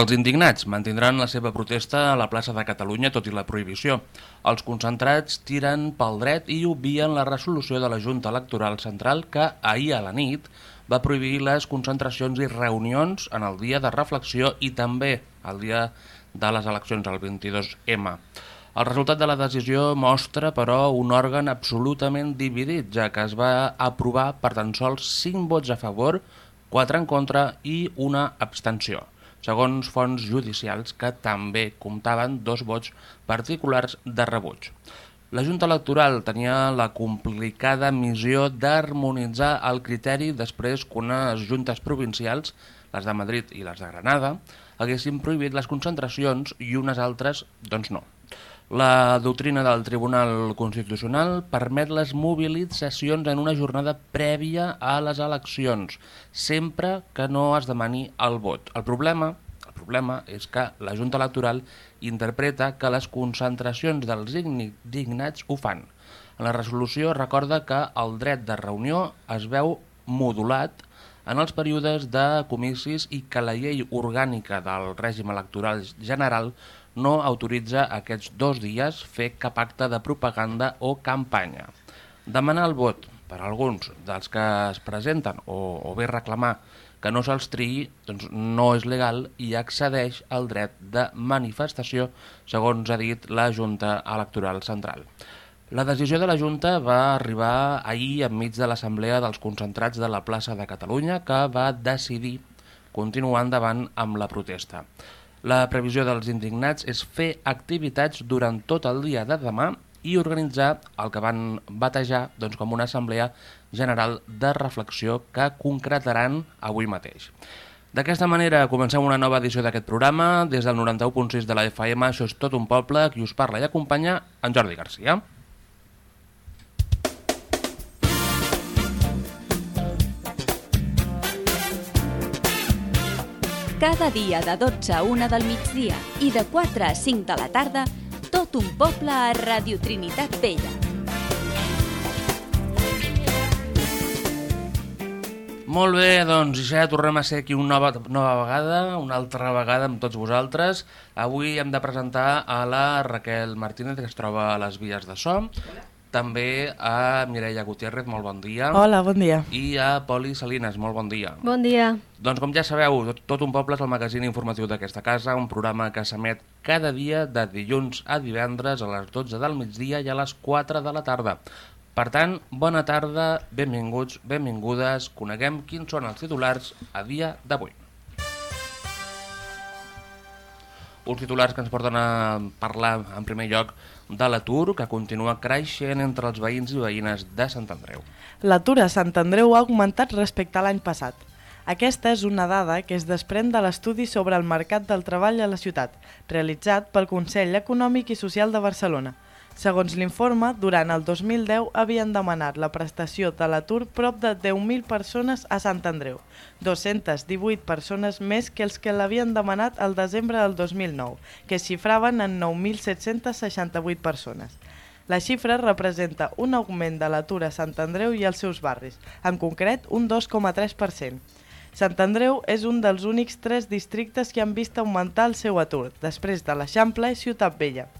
Els indignats mantindran la seva protesta a la plaça de Catalunya, tot i la prohibició. Els concentrats tiren pel dret i obvien la resolució de la Junta Electoral Central que ahir a la nit va prohibir les concentracions i reunions en el dia de reflexió i també el dia de les eleccions, el 22M. El resultat de la decisió mostra, però, un òrgan absolutament dividit, ja que es va aprovar per tan sols 5 vots a favor, 4 en contra i una abstenció segons fonts judicials que també comptaven dos vots particulars de rebuig. La Junta Electoral tenia la complicada missió d'harmonitzar el criteri després que unes juntes provincials, les de Madrid i les de Granada, haguessin prohibit les concentracions i unes altres, doncs no. La doctrina del Tribunal Constitucional permet les mobilitzacions en una jornada prèvia a les eleccions, sempre que no es demani el vot. El problema, el problema és que la Junta Electoral interpreta que les concentracions dels dignats ho fan. La resolució recorda que el dret de reunió es veu modulat en els períodes de comicis i que la llei orgànica del règim electoral general no autoritza aquests dos dies fer cap acte de propaganda o campanya. Demanar el vot per alguns dels que es presenten o, o bé reclamar que no se'ls triï doncs no és legal i accedeix al dret de manifestació, segons ha dit la Junta Electoral Central. La decisió de la Junta va arribar ahir enmig de l'Assemblea dels Concentrats de la plaça de Catalunya que va decidir continuar endavant amb la protesta. La previsió dels indignats és fer activitats durant tot el dia de demà i organitzar el que van batejar doncs, com una assemblea general de reflexió que concretaran avui mateix. D'aquesta manera comencem una nova edició d'aquest programa. Des del 91.6 de la FM, això és tot un poble, qui us parla i acompanya en Jordi Garcia. Cada dia de 12 a 1 del migdia i de 4 a 5 de la tarda, tot un poble a Radio Trinitat Vella. Molt bé, doncs ja tornem a ser aquí una nova, nova vegada, una altra vegada amb tots vosaltres. Avui hem de presentar a la Raquel Martínez, que es troba a les vies de so. Hola també a Mireia Gutiérrez, molt bon dia. Hola, bon dia. I a Poli Salines, molt bon dia. Bon dia. Doncs com ja sabeu, Tot un poble és el magazín informatiu d'aquesta casa, un programa que s'emet cada dia de dilluns a divendres a les 12 del migdia i a les 4 de la tarda. Per tant, bona tarda, benvinguts, benvingudes, coneguem quins són els titulars a dia d'avui. Uns titulars que ens porten a parlar en primer lloc de l'atur que continua creixent entre els veïns i veïnes de Sant Andreu. L'atur a Sant Andreu ha augmentat respecte a l'any passat. Aquesta és una dada que es desprèn de l'estudi sobre el mercat del treball a la ciutat, realitzat pel Consell Econòmic i Social de Barcelona. Segons l'informe, durant el 2010 havien demanat la prestació de l'atur prop de 10.000 persones a Sant Andreu, 218 persones més que els que l'havien demanat al desembre del 2009, que xifraven en 9.768 persones. La xifra representa un augment de l'atur a Sant Andreu i als seus barris, en concret un 2,3%. Sant Andreu és un dels únics tres districtes que han vist augmentar el seu atur, després de l'Eixample i Ciutat Vella.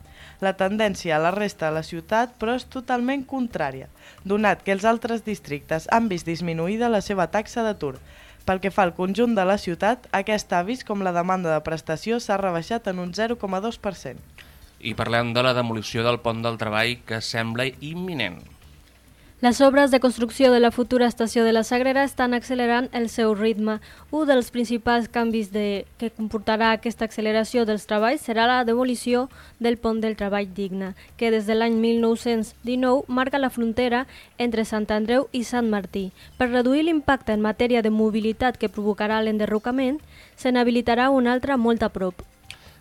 La tendència a la resta de la ciutat, però, és totalment contrària, donat que els altres districtes han vist disminuïda la seva taxa d'atur. Pel que fa al conjunt de la ciutat, aquesta ha vist com la demanda de prestació s'ha rebaixat en un 0,2%. I parlem de la demolició del pont del treball que sembla imminent. Les obres de construcció de la futura estació de la Sagrera estan accelerant el seu ritme. Un dels principals canvis de, que comportarà aquesta acceleració dels treballs serà la demolició del pont del treball digne, que des de l'any 1919 marca la frontera entre Sant Andreu i Sant Martí. Per reduir l'impacte en matèria de mobilitat que provocarà l'enderrocament, se n'habilitarà una altra molt a prop,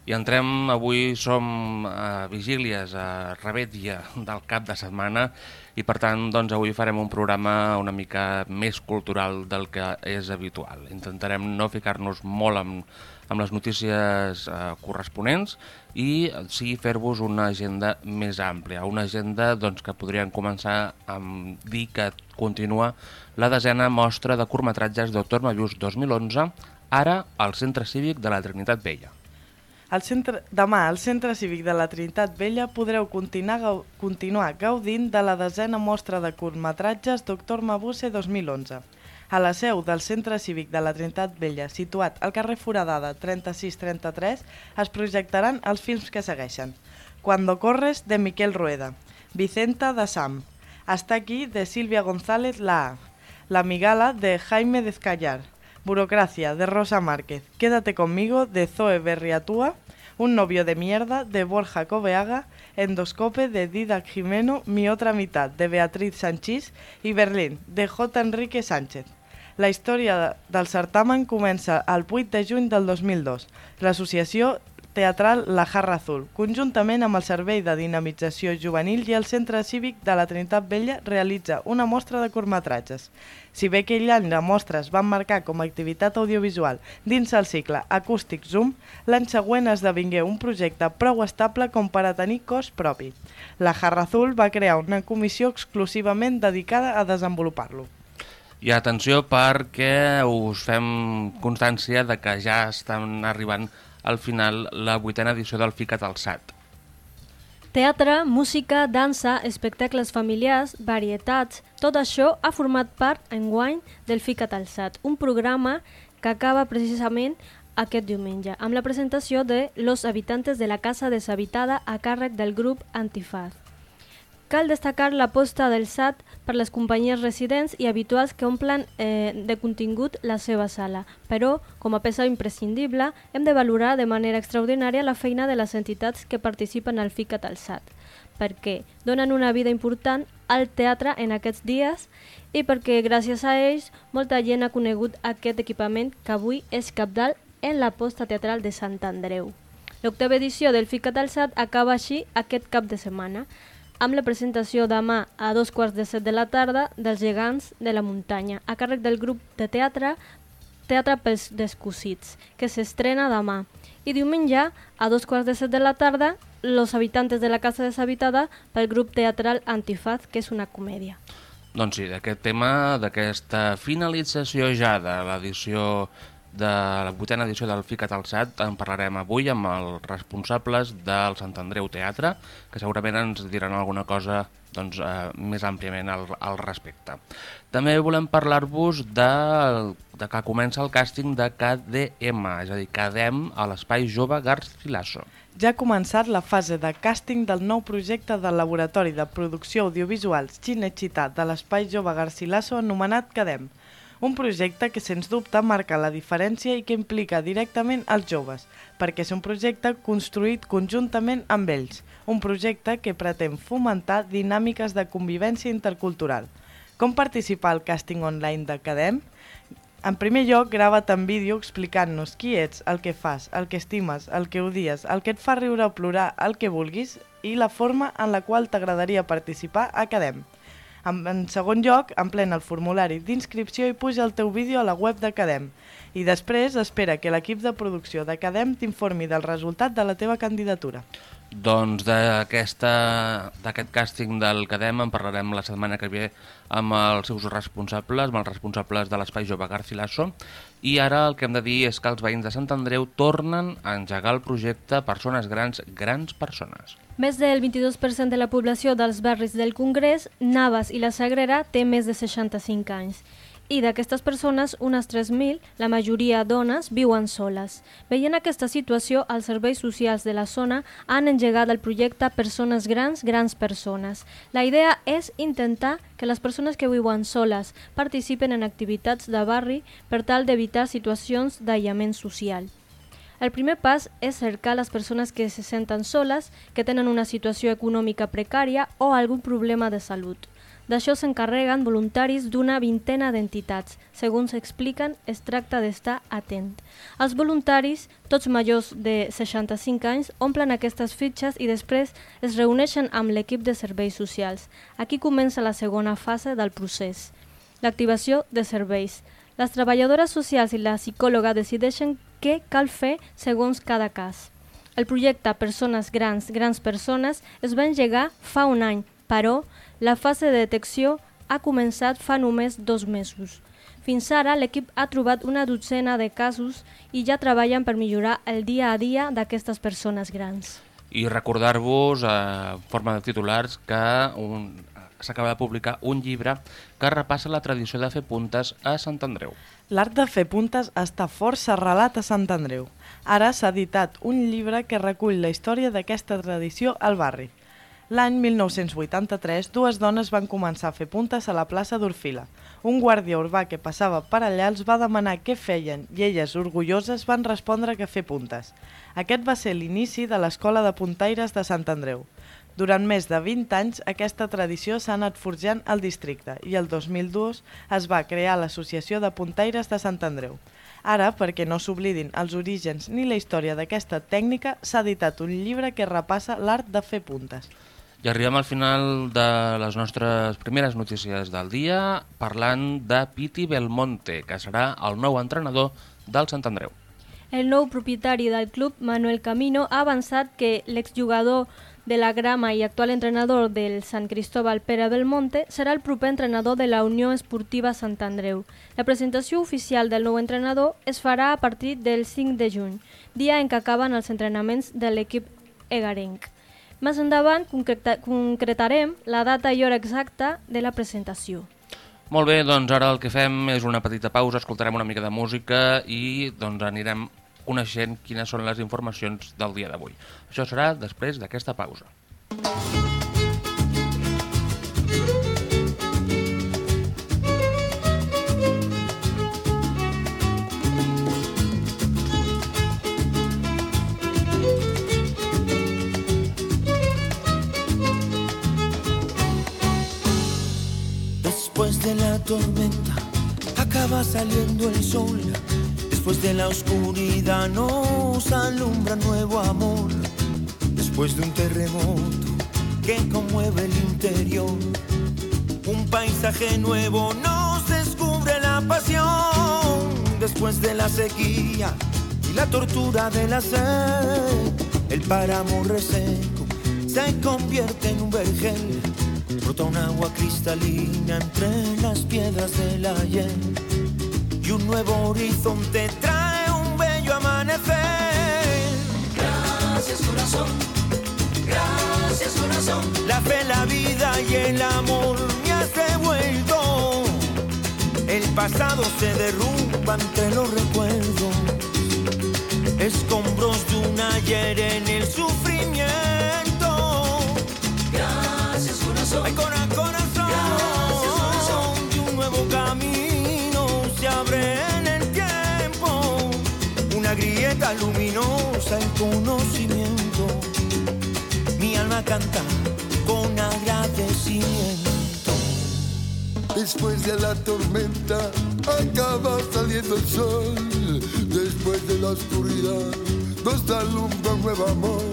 i entrem, avui som a vigílies, a Revetlla del cap de setmana i per tant doncs, avui farem un programa una mica més cultural del que és habitual. Intentarem no ficar-nos molt amb, amb les notícies eh, corresponents i sí fer-vos una agenda més àmplia, una agenda doncs, que podríem començar amb dir que continua la desena mostra de curtmetratges Doctor Mallús 2011 ara al Centre Cívic de la Trinitat Vella. Al centre, demà, al Centre Cívic de la Trinitat Vella podreu continuar, continuar gaudint de la desena mostra de curtmetratges Doctor Mabuse 2011. A la seu del Centre Cívic de la Trinitat Vella, situat al carrer Foradada 3633, es projectaran els films que segueixen. Cuando corres, de Miquel Rueda. Vicenta, de Sam. Hasta aquí, de Silvia González La La Migala, de Jaime Dezcayar. Burocracia, de Rosa Márquez. Quédate conmigo, de Zoe Berriatúa. Un novio de mierda, de Borja Coveaga. Endoscope, de Didac Jimeno. Mi otra mitad, de Beatriz Sanchís. I Berlín, de J. Enrique Sánchez. La història del certamen comença el 8 de juny del 2002. L'associació teatral La Jarra Azul, conjuntament amb el Servei de Dinamització Juvenil i el Centre Cívic de la Trinitat Vella, realitza una mostra de curtmetratges. Si bé aquell any la mostra es va marcar com a activitat audiovisual dins el cicle Acústic Zoom, l'any següent esdevingué un projecte prou estable com per a tenir cos propi. La Jarra Azul va crear una comissió exclusivament dedicada a desenvolupar-lo. I atenció perquè us fem constància de que ja estan arribant al final la vuitena edició del FICAT al SAT. Teatre, música, dansa, espectacles familiars, varietats, tot això ha format part enguany del FICAT al SAT, un programa que acaba precisament aquest diumenge, amb la presentació de Los habitantes de la casa deshabitada a càrrec del grup Antifaz. Cal destacar l'aposta del SAT per les companyies residents i habituals que omplen eh, de contingut la seva sala, però, com a peça imprescindible, hem de valorar de manera extraordinària la feina de les entitats que participen al FICAT al SAT, perquè donen una vida important al teatre en aquests dies i perquè, gràcies a ells, molta gent ha conegut aquest equipament que avui és capdalt en l'aposta teatral de Sant Andreu. L'octava edició del FICAT al SAT acaba així aquest cap de setmana, amb la presentació demà a dos quarts de set de la tarda dels gegants de la muntanya, a càrrec del grup de teatre Teatre pels Descosits, que s'estrena demà. I diumenge, a dos quarts de set de la tarda, Los habitantes de la casa deshabitada pel grup teatral Antifaz, que és una comèdia. Doncs sí, d'aquest tema, d'aquesta finalització ja de l'edició de la vuitena edició del FICAT al SAT en parlarem avui amb els responsables del Sant Andreu Teatre, que segurament ens diran alguna cosa doncs, eh, més àmpliament al, al respecte. També volem parlar-vos de, de que comença el càsting de KDM, és a dir, KDM a l'Espai Jove Garcilaso. Ja ha començat la fase de càsting del nou projecte del Laboratori de Producció Audiovisuals Cinecittà de l'Espai Jove Garcilaso anomenat CADEM, un projecte que sens dubte marca la diferència i que implica directament els joves, perquè és un projecte construït conjuntament amb ells, un projecte que pretén fomentar dinàmiques de convivència intercultural. Com participar al càsting online d'Academ? En primer lloc, grava't en vídeo explicant-nos qui ets, el que fas, el que estimes, el que odies, el que et fa riure o plorar, el que vulguis i la forma en la qual t'agradaria participar a Academ. En, en segon lloc, emplena el formulari d'inscripció i puja el teu vídeo a la web d'Academ. I després espera que l'equip de producció d'Academ t'informi del resultat de la teva candidatura. Doncs d'aquest càsting del CADEM en parlarem la setmana que ve amb els seus responsables, amb els responsables de l'Espai Jove Garcilaso, i ara el que hem de dir és que els veïns de Sant Andreu tornen a engegar el projecte Persones Grans, Grans Persones. Més del 22% de la població dels barris del Congrés, Navas i la Sagrera té més de 65 anys i d'aquestes persones, unes 3.000, la majoria dones, viuen soles. Veient aquesta situació, els serveis socials de la zona han engegat el projecte Persones Grans, Grans Persones. La idea és intentar que les persones que viuen soles participen en activitats de barri per tal d'evitar situacions d'aïllament social. El primer pas és cercar les persones que se senten soles, que tenen una situació econòmica precària o algun problema de salut. D'això s'encarreguen voluntaris d'una vintena d'entitats. Segons expliquen, es tracta d'estar atent. Els voluntaris, tots majors de 65 anys, omplen aquestes fitxes i després es reuneixen amb l'equip de serveis socials. Aquí comença la segona fase del procés, l'activació de serveis. Les treballadores socials i la psicòloga decideixen què cal fer segons cada cas. El projecte Persones Grans, Grans Persones es va engegar fa un any, però la fase de detecció ha començat fa només dos mesos. Fins ara, l'equip ha trobat una dotzena de casos i ja treballen per millorar el dia a dia d'aquestes persones grans. I recordar-vos, eh, en forma de titulars, que un, s'acaba de publicar un llibre que repassa la tradició de fer puntes a Sant Andreu. L'art de fer puntes està força arrelat a Sant Andreu. Ara s'ha editat un llibre que recull la història d'aquesta tradició al barri. L'any 1983, dues dones van començar a fer puntes a la plaça d'Orfila. Un guàrdia urbà que passava per allà els va demanar què feien i elles, orgulloses, van respondre que fer puntes. Aquest va ser l'inici de l'Escola de Puntaires de Sant Andreu. Durant més de 20 anys, aquesta tradició s'ha anat forjant al districte i el 2002 es va crear l'Associació de Puntaires de Sant Andreu. Ara, perquè no s'oblidin els orígens ni la història d'aquesta tècnica, s'ha editat un llibre que repassa l'art de fer puntes. I arribem al final de les nostres primeres notícies del dia parlant de Piti Belmonte, que serà el nou entrenador del Sant Andreu. El nou propietari del club, Manuel Camino, ha avançat que l'exjugador de la grama i actual entrenador del Sant Cristóbal Pere Belmonte serà el proper entrenador de la Unió Esportiva Sant Andreu. La presentació oficial del nou entrenador es farà a partir del 5 de juny, dia en què acaben els entrenaments de l'equip egarenc. Més endavant concreta concretarem la data i hora exacta de la presentació. Molt bé, doncs ara el que fem és una petita pausa, escoltarem una mica de música i doncs anirem coneixent quines són les informacions del dia d'avui. Això serà després d'aquesta pausa. Después de la tormenta acaba saliendo el sol. Después de la oscuridad nos alumbra nuevo amor. Después de un terremoto que conmueve el interior, un paisaje nuevo nos descubre la pasión. Después de la sequía y la tortura de la sed, el páramo reseco se convierte en un vergel. Brota un agua cristalina entre las piedras del ayer y un nuevo horizonte trae un bello amanecer. Gracias corazón, gracias corazón. La fe, la vida y el amor me has devuelto. El pasado se derrumba entre los recuerdos. Escombros de un ayer en el sufrimiento. Luminosa en conocimiento. Mi alma canta con agradecimiento. Después de la tormenta acaba saliendo el sol. Después de la oscuridad nos alumbra un nuevo amor.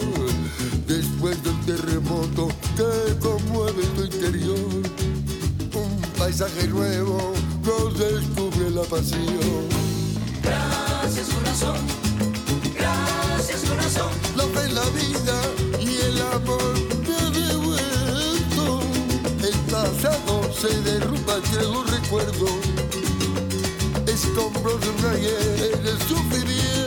Después del terremoto que conmueve tu interior, un paisaje nuevo nos descubre la pasión. Gracias corazón. Y el amor ha devuelto. El pasado se derrumba entre los recuerdos. Escombros de un ayer el sufrimiento.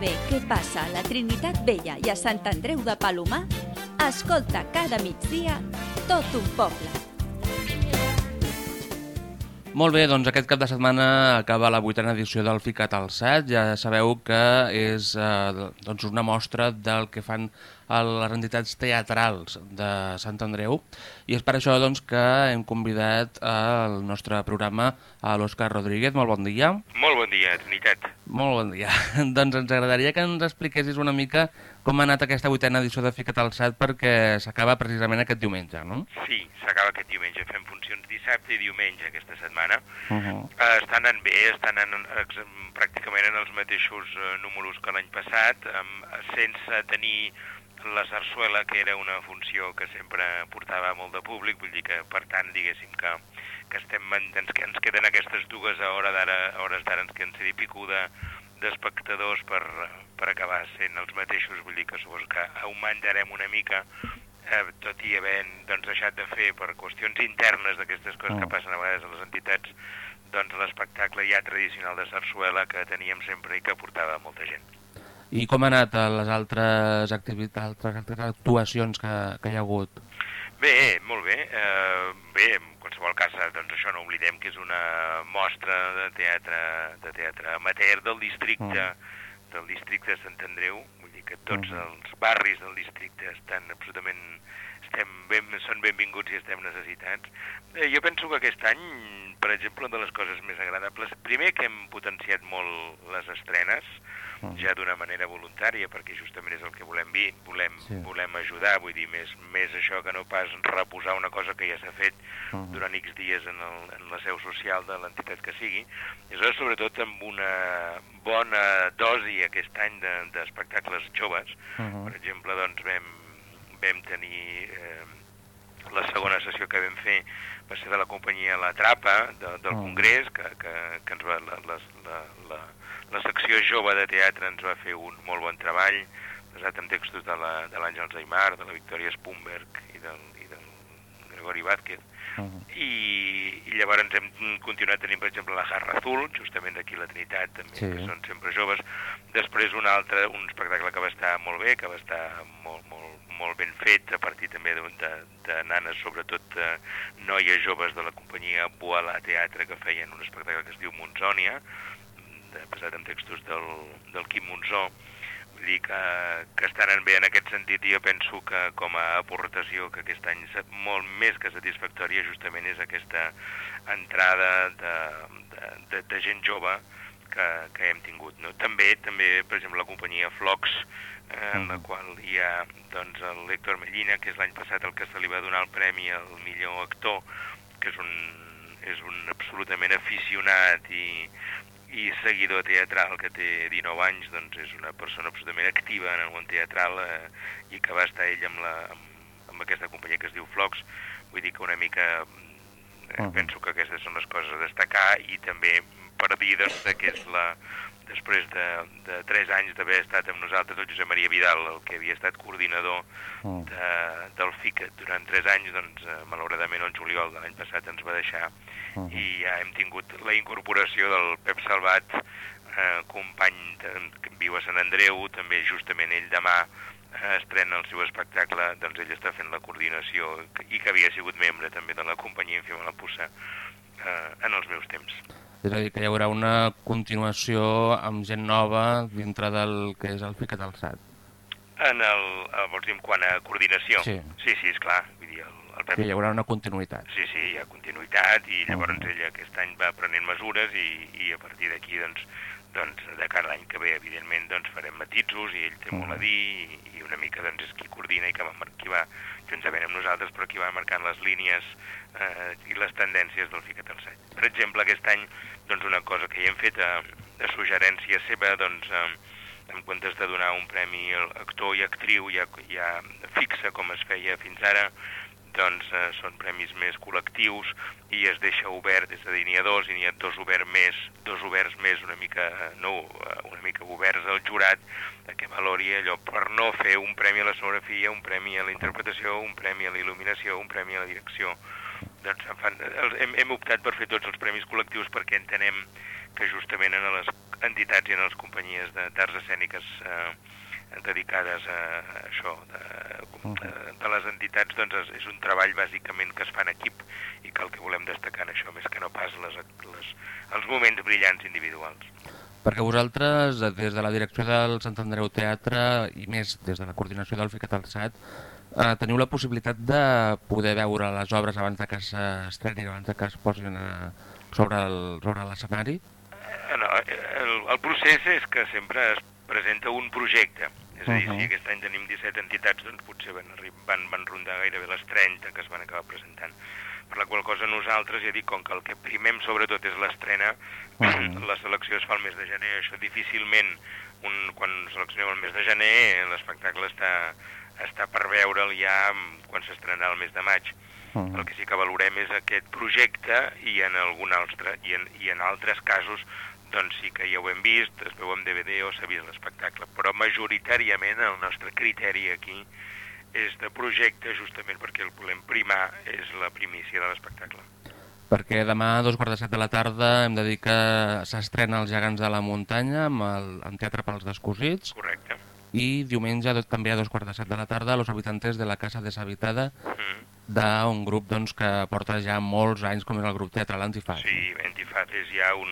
Saber què passa a la Trinitat Vella i a Sant Andreu de Palomar, escolta cada migdia tot un poble. Molt bé, doncs aquest cap de setmana acaba la vuitena edició del Ficat al Sat. Ja sabeu que és eh, doncs una mostra del que fan a les entitats teatrals de Sant Andreu i és per això doncs, que hem convidat al nostre programa a l'Òscar Rodríguez. Molt bon dia. Molt bon dia, Trinitat. Molt bon dia. doncs ens agradaria que ens expliquessis una mica com ha anat aquesta vuitena edició de Ficat al Sat perquè s'acaba precisament aquest diumenge, no? Sí, s'acaba aquest diumenge. Fem funcions dissabte i diumenge aquesta setmana. Uh -huh. Eh, estan anant bé, estan anant pràcticament en els mateixos eh, números que l'any passat, amb, sense tenir la sarsuela, que era una funció que sempre portava molt de públic, vull dir que, per tant, diguéssim que, que estem, en- ens, que ens queden aquestes dues a hora d'ara, a hores d'ara ens queden ser de, d'espectadors per, per acabar sent els mateixos, vull dir que suposo que augmentarem una mica, eh, tot i haver doncs, deixat de fer per qüestions internes d'aquestes coses Mm. que passen a vegades a les entitats, doncs l'espectacle ja tradicional de sarsuela que teníem sempre i que portava molta gent. I com ha anat les altres activitats, altres, actuacions que, que hi ha hagut? Bé, molt bé. Eh, bé, en qualsevol cas, eh, doncs això no oblidem que és una mostra de teatre, de teatre amateur del districte, del districte de Sant Andreu, vull dir que tots Mhm. els barris del districte estan absolutament estem ben, són benvinguts i estem necessitats. Eh, jo penso que aquest any, per exemple, una de les coses més agradables, primer que hem potenciat molt les estrenes. Ja d'una manera voluntària, perquè justament és el que volem dir, volem, Sí. volem ajudar, vull dir, més, més això que no pas reposar una cosa que ja s'ha fet Mhm. durant X dies en, el, en la seu social de l'entitat que sigui, i aleshores sobretot amb una bona dosi aquest any de- d'espectacles de, joves. Mhm. Per exemple, doncs vam, vam tenir eh, la segona sessió que vam fer va ser de la companyia La Trapa, de, del. Congrés, que, que, que ens va, la, la, la, la, la secció jove de teatre ens va fer un molt bon treball, basat en textos de la- de l'Àngels Aymar, de la Victòria Spumberg i del, i del Gregori Vázquez. Mhm. I, i llavors hem continuat tenint, per exemple, la Jarra Azul, justament d'aquí la Trinitat, també, Sí. que són sempre joves. Després un altre, un espectacle que va estar molt bé, que va estar molt, molt, molt ben fet, a partir també de, de, de nanes, sobretot eh, noies joves de la companyia Boala Teatre, que feien un espectacle que es diu Monzònia, de, basat en textos del, del Quim Monzó, vull dir que, que estaran bé en aquest sentit i jo penso que com a aportació que aquest any és molt més que satisfactòria justament és aquesta entrada de, de, de, de gent jove que, que hem tingut. No? També, també, per exemple, la companyia Flox, eh, en la Mhm. qual hi ha doncs, l'Héctor Mellina, que és l'any passat el que se li va donar el premi al millor actor, que és un, és un absolutament aficionat i, i seguidor teatral que té 19 anys, doncs és una persona absolutament activa en el món teatral eh, i que va estar ell amb, la, amb, amb aquesta companyia que es diu Flox. Vull dir que una mica eh, penso que aquestes són les coses a destacar i també per dir doncs, que és la, després de, de 3 anys d'haver estat amb nosaltres el Josep Maria Vidal, el que havia estat coordinador Mhm. de, del FICAT durant 3 anys, doncs eh, malauradament el juliol de l'any passat ens va deixar Mhm. i ja hem tingut la incorporació del Pep Salvat, eh, company de, que viu a Sant Andreu, també justament ell demà eh, estrena el seu espectacle, doncs ell està fent la coordinació i que havia sigut membre també de la companyia Infima la Pussa eh, en els meus temps. És a dir, que hi haurà una continuació amb gent nova dintre del que és el Ficat Alçat. En el, el vols dir en quant a coordinació? Sí. sí, sí esclar. Vull dir, el, el Pep Que hi haurà una continuïtat. Sí, sí, hi ha continuïtat i llavors Mhm. ell aquest any va prenent mesures i, i a partir d'aquí, doncs, doncs, de cara a l'any que ve, evidentment, doncs, farem matisos i ell té molt a dir i, i una mica doncs, és qui coordina i que va, qui va juntament amb nosaltres, però qui va marcant les línies eh, i les tendències del Ficat al Seny. Per exemple, aquest any, doncs, una cosa que hi hem fet a, a suggerència seva, doncs, eh, en comptes de donar un premi a actor i actriu ja, ja fixa com es feia fins ara, doncs eh, són premis més col·lectius i es deixa obert, és a dir, n'hi ha dos i n'hi ha dos oberts més, dos oberts més una mica, eh, no, eh, una mica oberts al jurat, de que valori allò per no fer un premi a la sonografia, un premi a la interpretació, un premi a la il·luminació, un premi a la direcció. Doncs fan, hem, hem optat per fer tots els premis col·lectius perquè entenem que justament en les entitats i en les companyies de- d'arts escèniques eh, dedicades a això, de, eh, de les entitats, doncs és, és un treball bàsicament que es fa en equip i que el que volem destacar en això, més que no pas les, les, els moments brillants individuals. Perquè vosaltres, eh, des de la direcció del Sant Andreu Teatre i més des de la coordinació del Ficat Alçat, eh, teniu la possibilitat de poder veure les obres abans de que s'estrenin, abans de que es posin eh, sobre l'escenari? Eh, No, el, el procés és que sempre es presenta un projecte. És a dir, Mhm. si aquest any tenim 17 entitats, doncs potser van, van, van rondar gairebé les 30 que es van acabar presentant. Per la qual cosa nosaltres, ja dic, com que el que primem sobretot és l'estrena, Mhm. la selecció es fa el mes de gener, això difícilment, un, quan seleccionem el mes de gener, l'espectacle està, està per veure'l ja quan s'estrenarà el mes de maig. Mhm. El que sí que valorem és aquest projecte i en algun altre i en, i en altres casos doncs sí que ja ho hem vist, es veu en DVD o s'ha vist l'espectacle, però majoritàriament el nostre criteri aquí és de projecte justament perquè el volem primar és la primícia de l'espectacle. Perquè demà a dos quarts de set de la tarda hem de dir que s'estrena Els gegants de la muntanya amb el amb Teatre pels Descosits Correcte. i diumenge també a dos quarts de set de la tarda Los habitantes de la casa deshabitada Mm. d'un grup doncs, que porta ja molts anys com és el grup Teatre l'Antifaz. Sí, Antifaz és ja un,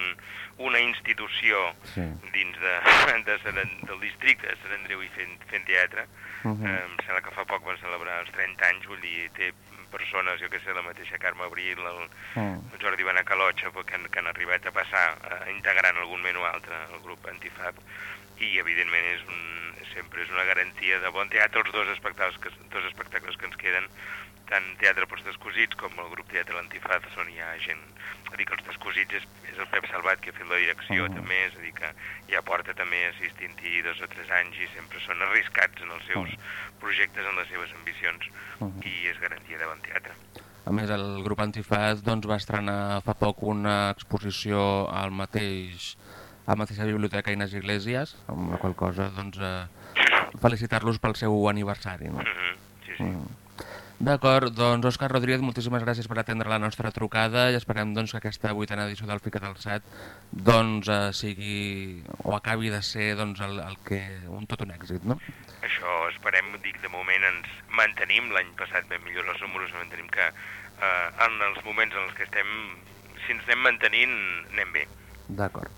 una institució Sí. dins de, de Sant, del districte de Sant Andreu i fent, fent teatre. Mhm. eh, em sembla que fa poc van celebrar els 30 anys, vull dir, té persones, jo que sé, la mateixa Carme Abril, el, Mm. el Jordi Benacalotxa, que, han, que han arribat a passar a integrar en algun o altre el grup Antifab i evidentment és un, sempre és una garantia de bon teatre els dos espectacles que, dos espectacles que ens queden tant Teatre pels Descosits com el grup Teatre l'Antifaz on hi ha gent a dir que els Descosits és, és el Pep Salvat que ha fet la direcció Mhm. també, és a dir que ja porta també assistint-hi dos o tres anys i sempre són arriscats en els seus projectes, en les seves ambicions Mhm. i és garantia de bon teatre. A més, el grup Antifaz doncs, va estrenar fa poc una exposició al mateix a la mateixa biblioteca Inés Iglesias, amb la qual cosa doncs, eh, felicitar-los pel seu aniversari. No? Mhm, Sí, sí. Mm. D'acord, doncs Òscar Rodríguez, moltíssimes gràcies per atendre la nostra trucada i esperem doncs, que aquesta vuitena edició del Ficat al Sat doncs, eh, sigui o acabi de ser doncs, el, el que, un tot un èxit, no? Això esperem, dic, de moment ens mantenim, l'any passat vam millorar els números, mantenim que eh, en els moments en els que estem, si ens anem mantenint, anem bé. D'acord.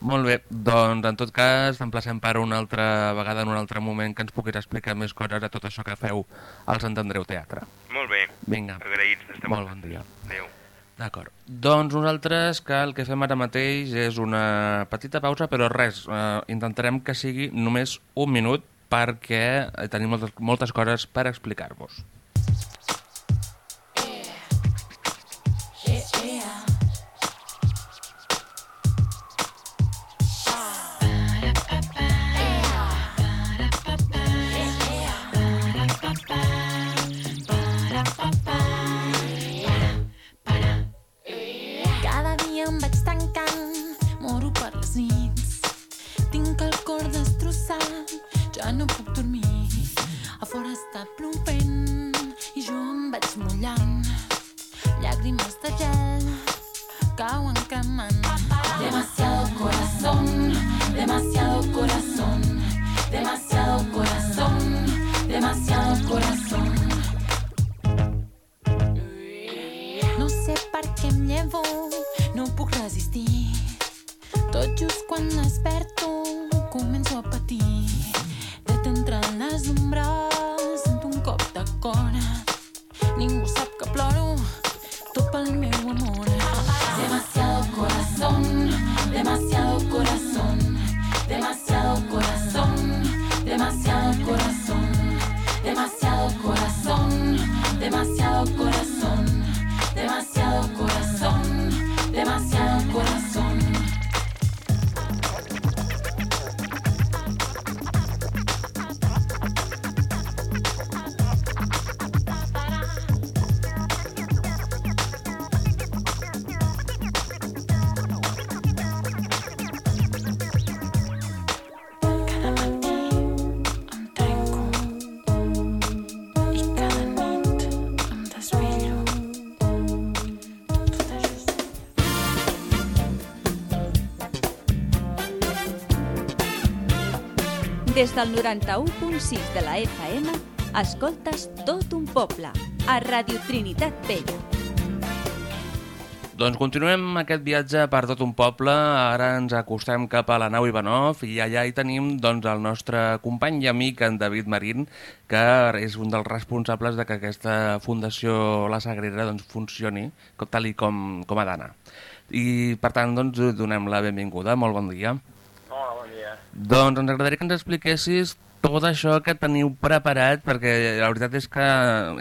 Molt bé, doncs en tot cas t'emplacem per una altra vegada en un altre moment que ens puguis explicar més coses de tot això que feu al Sant Andreu Teatre. Molt bé, Vinga, agraïts d'estar molt bon dia. Adéu. D'acord. Doncs nosaltres que el que fem ara mateix és una petita pausa, però res, eh, intentarem que sigui només un minut perquè eh, tenim moltes, moltes coses per explicar-vos. Des del 91.6 de la FM, escoltes tot un poble, a Radio Trinitat Vella. Doncs continuem aquest viatge per tot un poble, ara ens acostem cap a la nau Ivanov i allà hi tenim doncs, el nostre company i amic, en David Marín, que és un dels responsables de que aquesta Fundació La Sagrera doncs, funcioni tal i com, com ha d'anar. I per tant doncs, donem la benvinguda, molt bon dia. Doncs ens agradaria que ens expliquessis tot això que teniu preparat, perquè la veritat és que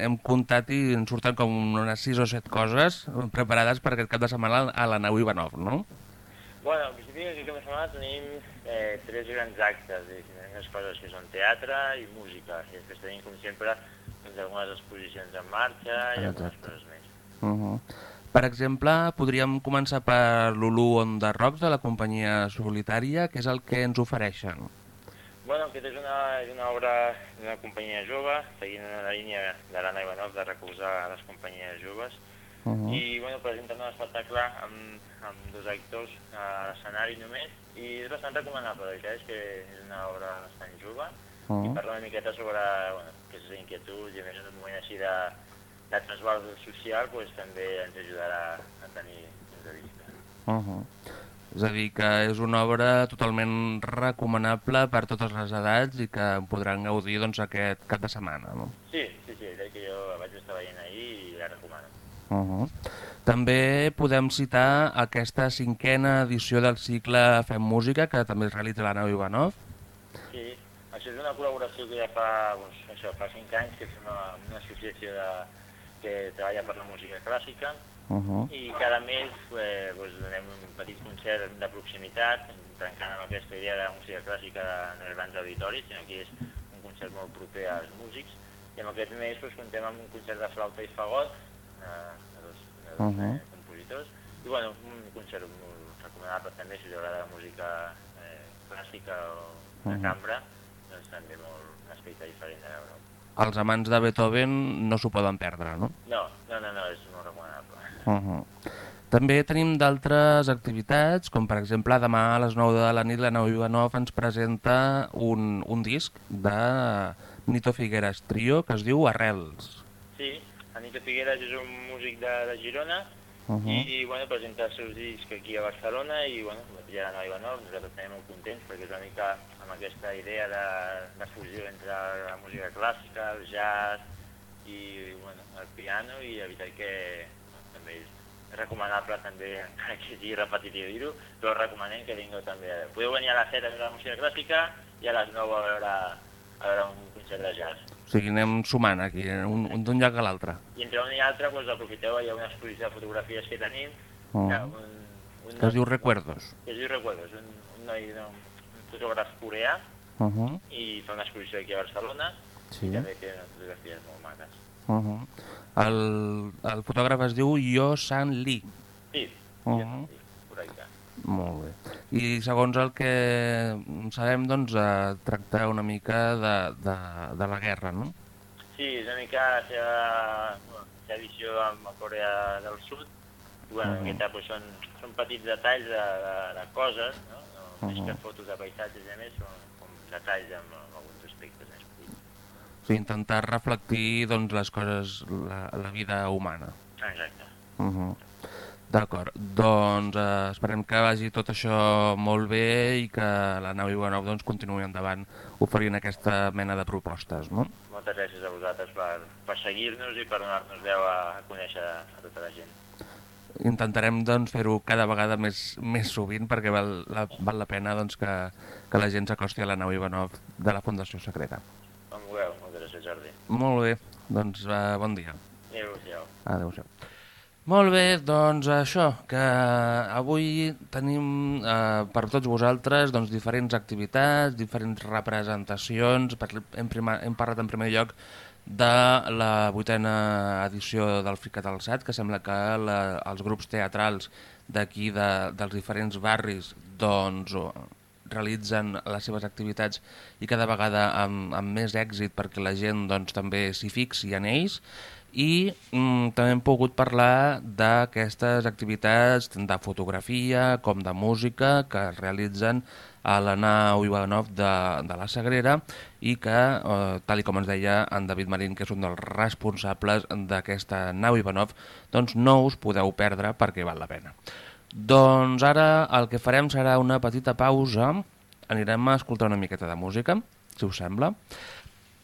hem comptat i ens surten com unes 6 o 7 coses preparades per aquest cap de setmana a la nau Ivanov, no? Bueno, en principi aquest cap de setmana tenim eh, tres grans actes, unes coses que són teatre i música, i després tenim, com sempre, doncs, algunes exposicions en marxa i algunes Exacte. coses més. Uh -huh. Per exemple, podríem començar per l'Ulu on the Rocks de la companyia solitària, que és el que ens ofereixen. Bueno, aquesta és una, és una obra d'una companyia jove, seguint la línia de l'Anna Ivanov de recolzar les companyies joves, Uh -huh. i bueno, presenten un espectacle amb, amb dos actors a l'escenari només, i és bastant recomanable, la veritat és que és una obra bastant jove, Uh i -huh. parla una miqueta sobre bueno, aquestes inquietuds i a més en un moment així de, de trasbal social pues, també ens ajudarà a tenir punts de vista. Uh -huh. És a dir, que és una obra totalment recomanable per totes les edats i que podran gaudir doncs, aquest cap de setmana. No? Sí, sí, sí, crec que jo la vaig estar veient ahir i la recomano. Uh -huh. També podem citar aquesta cinquena edició del cicle Fem Música, que també es realitza la nau Ivanov. Sí, això és una col·laboració que ja fa, doncs, això, fa cinc anys que fem una, una associació de, que treballa per la música clàssica Uh -huh. i cada mes eh, doncs, donem un petit concert de proximitat, trencant amb aquesta idea de la música clàssica en els grans auditoris, sinó que és un concert molt proper als músics, i en aquest mes doncs, contem amb un concert de flauta i fagot, eh, de dos, de dos Uh -huh. eh, compositors, i bueno, un concert molt recomanable també si us agrada la música eh, clàssica o de Uh -huh. cambra, doncs també molt un aspecte diferent de veure. Els amants de Beethoven no s'ho poden perdre, no? No, no, no, no, és molt recomanable. Uh -huh. També tenim d'altres activitats, com per exemple demà a les 9 de la nit la nau Ivanov ens presenta un, un disc de Nito Figueres Trio que es diu Arrels. Sí, Anita Figueres és un músic de, de Girona Uh -huh. i, bueno, presenta els seus discs aquí a Barcelona i bueno, ja la Nova Ivanov, nosaltres estem molt contents perquè és una mica amb aquesta idea de, de fusió entre la música clàssica, el jazz i bueno, el piano i veritat que bueno, també és recomanable també, encara que sigui repetitiu dir-ho, però recomanem que vingueu també. Podeu venir a les 7 a veure la música clàssica i a les 9 a veure, a veure un concert de jazz. O sigui, anem sumant aquí, un, un d'un lloc a l'altre. I entre un i altre doncs, aprofiteu, hi ha una exposició de fotografies que tenim, Oh. que un, un, Que es diu Recuerdos. que es diu Recuerdos, un, un noi, un, un fotògraf coreà, Uh -huh. i fa una exposició aquí a Barcelona, Sí. i també té unes fotografies molt maques. Uh -huh. el, el fotògraf es diu Yo San Lee. Sí, Uh -huh. correcte. Molt bé. I segons el que sabem, doncs, eh, tracta una mica de, de, de la guerra, no? Sí, una mica la seva, bueno, la seva visió amb la Corea del Sud, bueno, uh -huh. aquesta, doncs, són, són petits detalls de, de, de coses, no? Mhm. que fotos de paisatges i a més, són com detalls amb, amb alguns aspectes més petits. O sigui, intentar reflectir doncs, les coses, la, la vida humana. Exacte. Uh -huh. D'acord, doncs eh, esperem que vagi tot això molt bé i que la nau Ivanov doncs, continuï endavant oferint aquesta mena de propostes, no? Moltes gràcies a vosaltres per, per seguir-nos i per donar-nos veu a, a conèixer a tota la gent. Intentarem doncs, fer-ho cada vegada més, més sovint perquè val la, val la pena doncs, que, que la gent s'acosti a la nau Ivanov de la Fundació Secreta. Com vulgueu, moltes gràcies Jordi. Molt bé, doncs eh, bon dia. Adéu-siau. Adéu-siau. Molt bé, doncs això, que avui tenim eh, per tots vosaltres doncs, diferents activitats, diferents representacions. Per- Hem, prima, hem parlat en primer lloc de la vuitena edició del Ficat al Sat, que sembla que la, els grups teatrals d'aquí, de, dels diferents barris, doncs, realitzen les seves activitats i cada vegada amb, amb més èxit perquè la gent doncs, també s'hi fixi en ells. I mm, també hem pogut parlar d'aquestes activitats tant de fotografia com de música que es realitzen a la nau Ivanov de, de la Sagrera i que, eh, tal i com ens deia en David Marín, que és un dels responsables d'aquesta nau Ivanov, doncs no us podeu perdre perquè val la pena. Doncs ara el que farem serà una petita pausa, anirem a escoltar una miqueta de música, si us sembla,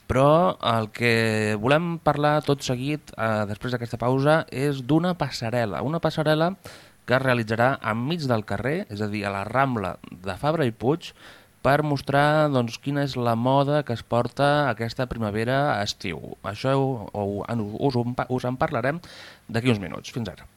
però el que volem parlar tot seguit, eh, després d'aquesta pausa, és d'una passarel·la, una passarel·la que es realitzarà enmig del carrer, és a dir, a la Rambla de Fabra i Puig, per mostrar doncs, quina és la moda que es porta aquesta primavera a estiu. Això ho, ho, us, us en parlarem d'aquí uns minuts. Fins ara.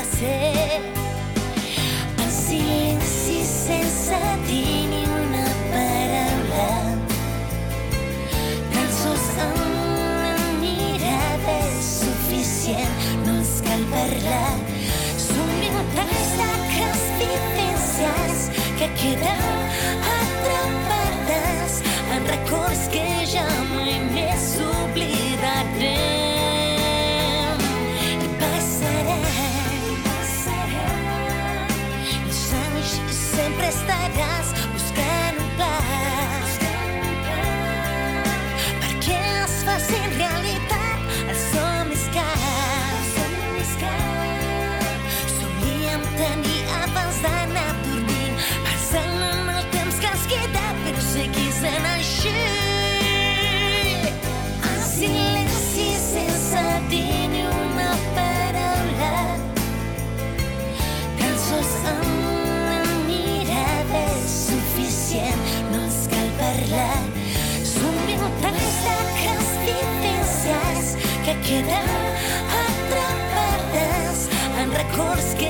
De ser en silenci sense ni una paraula tan sols una mirada és suficient no ens cal parlar són d'acres vivències que queden que queden atrapades en records que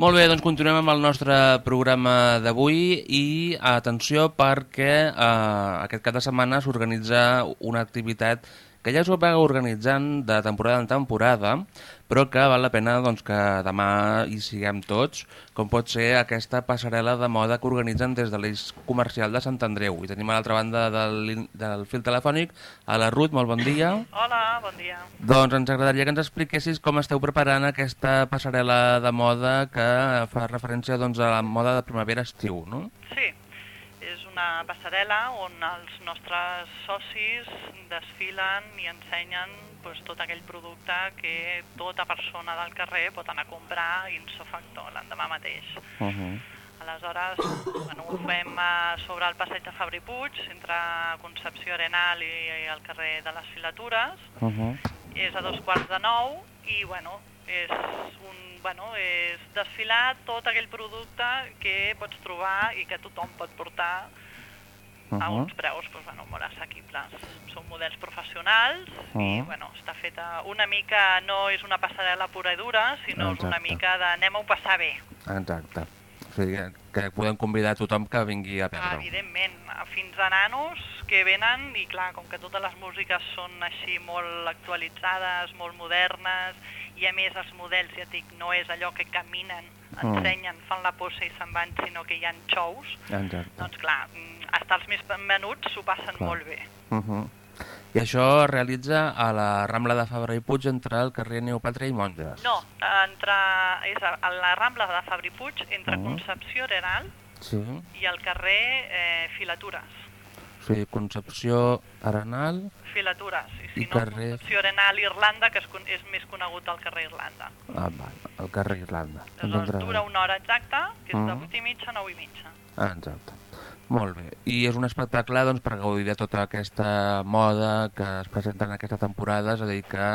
Molt bé, doncs continuem amb el nostre programa d'avui i atenció perquè eh, aquest cap de setmana s'organitza una activitat que ja es va organitzant de temporada en temporada, però que val la pena doncs, que demà hi siguem tots, com pot ser aquesta passarel·la de moda que organitzen des de l'eix comercial de Sant Andreu. I tenim a l'altra banda del, del fil telefònic a la Ruth, molt bon dia. Hola, bon dia. Doncs ens agradaria que ens expliquessis com esteu preparant aquesta passarel·la de moda que fa referència doncs, a la moda de primavera-estiu, no? Sí, una passarel·la on els nostres socis desfilen i ensenyen doncs, tot aquell producte que tota persona del carrer pot anar a comprar ipso facto l'endemà mateix. Uh -huh. Aleshores, bueno, ho fem eh, sobre el passeig de Fabri Puig, entre Concepció Arenal i, i el carrer de les Filatures. Uh -huh. És a dos quarts de nou i, bueno, és, un, bueno, és desfilar tot aquell producte que pots trobar i que tothom pot portar a Uh-huh. uns preus doncs, bueno, molt assequibles. Són models professionals i Uh-huh. bueno, està feta una mica, no és una passarel·la pura i dura, sinó és una Exacte. mica de anem-ho a passar bé. Exacte. O sigui, que, podem convidar tothom que vingui a Ah, perdre. evidentment, fins a nanos que venen i clar, com que totes les músiques són així molt actualitzades, molt modernes i a més els models, ja dic, no és allò que caminen, Mm. ensenyen, fan la posa i se'n van, sinó que hi ha shows, Exacte. doncs clar, hasta els més menuts s'ho passen Clar. molt bé. Uh -huh. I això es realitza a la Rambla de Fabra i Puig entre el carrer Neopàtria i Monges. No, entre, és a la Rambla de Fabri Puig, entre Mm. Concepció Arenal Sí. i el carrer eh, Filatures. O sigui, Concepció Arenal Filatures, i si i no, carrer... Concepció Arenal Irlanda, que és, és més conegut al carrer Irlanda. Ah, va, el carrer Irlanda. Aleshores, dura una hora exacta, que és de Mm. 8 i mitja a 9 i mitja. Ah, exacte. Molt bé. I és un espectacle doncs, per gaudir de tota aquesta moda que es presenta en aquesta temporada, és a dir, que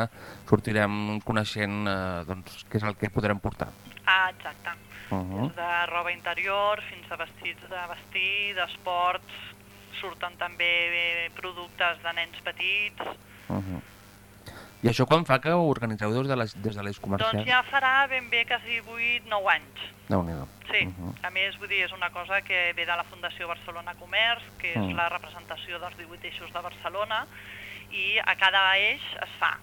sortirem coneixent eh, doncs, què és el que podrem portar. Ah, exacte. Uh -huh. De roba interior fins a vestits de vestir, d'esports, surten també eh, productes de nens petits. Uh -huh. I això quan fa que ho organitzeu des de l'eix des de l'eix comercial? Doncs ja farà ben bé quasi 8-9 anys. Déu-n'hi-do. Sí, Uh -huh. a més, vull dir, és una cosa que ve de la Fundació Barcelona Comerç, que és Mm. la representació dels 18 eixos de Barcelona, i a cada eix es fa.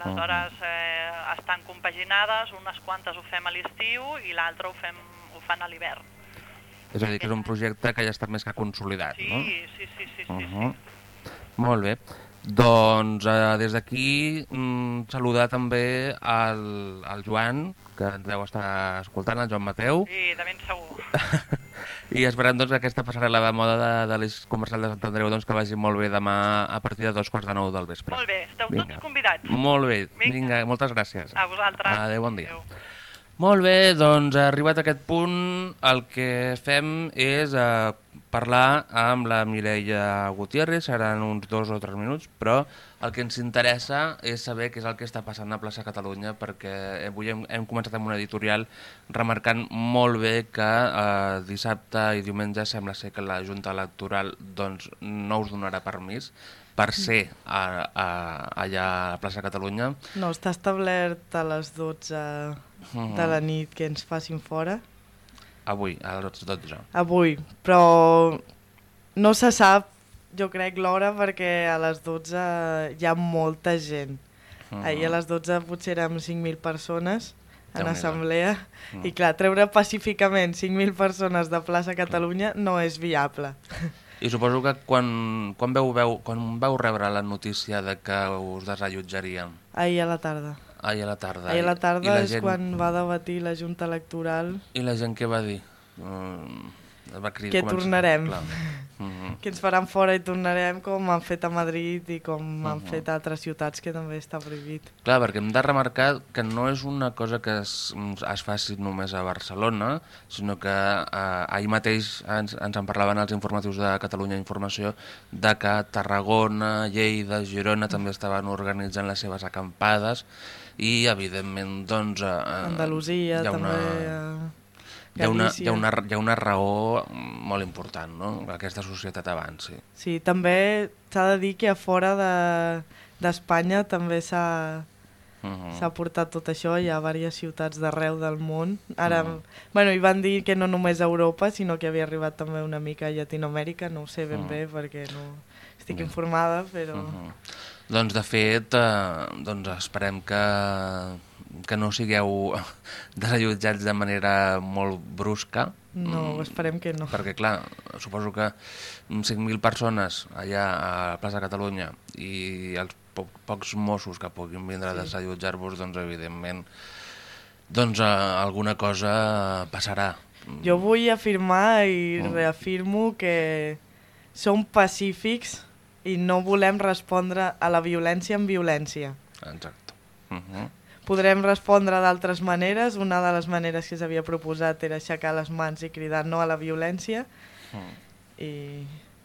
Aleshores, eh, estan compaginades, unes quantes ho fem a l'estiu i l'altre ho, fem, ho fan a l'hivern. És a dir, que és un projecte que ja està més que consolidat, Sí, no? sí, sí, sí, sí, Uh sí. -huh. Molt bé. Doncs eh, des d'aquí mm, saludar també al, al Joan, que ens deu estar escoltant, el Joan Mateu, Sí, de ben segur. i esperem doncs, que aquesta passarel·la de moda de, de l'eix comercial de Sant Andreu doncs, que vagi molt bé demà a partir de dos quarts de nou del vespre. Molt bé, esteu Vinga. tots convidats. Molt bé, Vinga. vinga, moltes gràcies. A vosaltres. Adéu, bon dia. Molt bé, doncs arribat a aquest punt el que fem és eh, parlar amb la Mireia Gutiérrez, seran uns dos o tres minuts, però el que ens interessa és saber què és el que està passant a Plaça Catalunya perquè avui hem, hem començat amb una editorial remarcant molt bé que eh, dissabte i diumenge sembla ser que la Junta Electoral doncs, no us donarà permís per ser a, a, allà a Plaça Catalunya. No, està establert a les 12 Mhm. de la nit que ens facin fora. Avui, a les 12. Avui, però no se sap, jo crec, l'hora perquè a les 12 hi ha molta gent. Mhm. Ahir a les 12 potser érem 5.000 persones en assemblea Mm. i clar, treure pacíficament 5.000 persones de plaça Catalunya no és viable. I suposo que quan, quan, veu, veu, quan vau rebre la notícia de que us desallotjarien? Ahir a la tarda. Ahir a la tarda. Ahir a la I tarda la és gent, quan va debatir la Junta Electoral I la gent què va dir? Mm, va cridar, que tornarem. Clar. Mhm. que ens faran fora i tornarem com han fet a Madrid i com han Mhm. fet a altres ciutats que també està prohibit. Clar, perquè hem de remarcar que no és una cosa que es, es faci només a Barcelona, sinó que eh, ahir mateix ens, ens en parlaven els informatius de Catalunya Informació de que Tarragona, Lleida, Girona també estaven organitzant les seves acampades i, evidentment, doncs... Eh, Andalusia hi ha també... una- eh, Hi ha, una, hi, ha una, hi ha una raó molt important, no?, que aquesta societat avanci. Sí, també s'ha de dir que a fora de- d'Espanya també s'ha Mhm. s'ha portat tot això, hi ha diverses ciutats d'arreu del món. Ara, Mhm. bueno, i van dir que no només a Europa, sinó que havia arribat també una mica a Llatinoamèrica, no ho sé ben Mhm. bé perquè no estic Ja. informada, però... Mhm. Doncs, de fet, eh, doncs esperem que, que no sigueu desallotjats de manera molt brusca. No, Mm, esperem que no. Perquè, clar, suposo que 5.000 persones allà a la plaça Catalunya i els po pocs Mossos que puguin vindre a Sí. desallotjar-vos, doncs, evidentment, doncs eh, alguna cosa passarà. Jo vull afirmar i Mm. reafirmo que som pacífics i no volem respondre a la violència amb violència. Exacte. Uh -huh. Podrem respondre d'altres maneres. Una de les maneres que s'havia proposat era aixecar les mans i cridar no a la violència. Mm. I...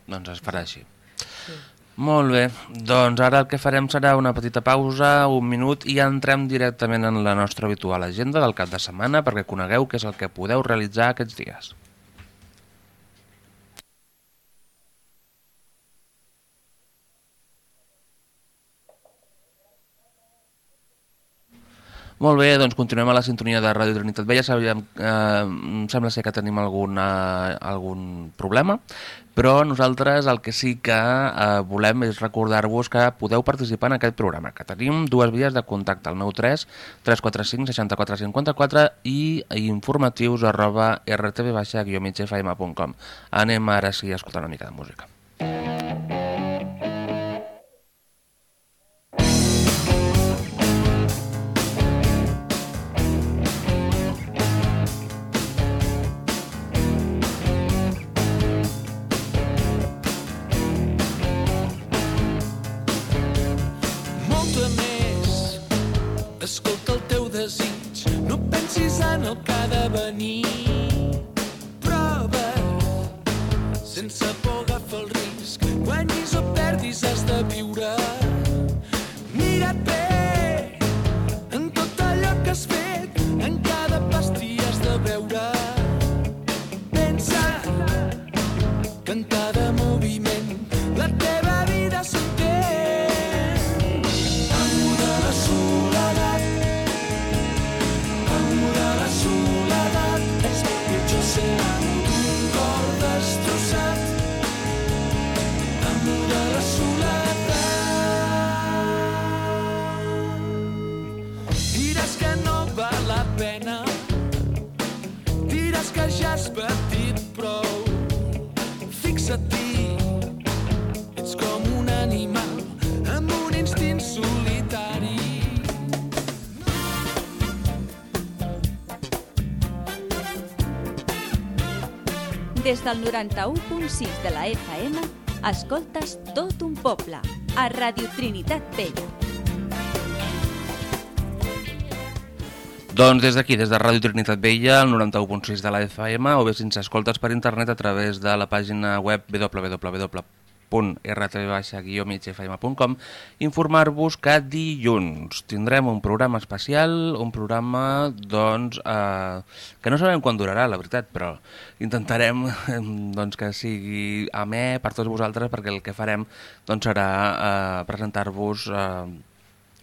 Doncs es farà així. Sí. Molt bé, doncs ara el que farem serà una petita pausa, un minut, i entrem directament en la nostra habitual agenda del cap de setmana perquè conegueu què és el que podeu realitzar aquests dies. Molt bé, doncs continuem a la sintonia de Ràdio Trinitat Vella. Sabíem, eh, em sembla ser que tenim alguna, algun problema, però nosaltres el que sí que eh, volem és recordar-vos que podeu participar en aquest programa, que tenim dues vies de contacte, el 93 345 64 54 i informatius arroba rtv-migfm.com. Anem ara sí a escoltar una mica de música. Sense por Del 91.6 de la FM, escoltes tot un poble, a Radio Trinitat Vella. Doncs des d'aquí, des de Ràdio Trinitat Vella, el 91.6 de la FM, o bé si ens escoltes per internet a través de la pàgina web www.rtv-migfm.com, informar-vos que dilluns tindrem un programa especial, un programa doncs, eh, que no sabem quan durarà, la veritat, però intentarem doncs, que sigui amè per tots vosaltres, perquè el que farem doncs, serà eh, presentar-vos eh,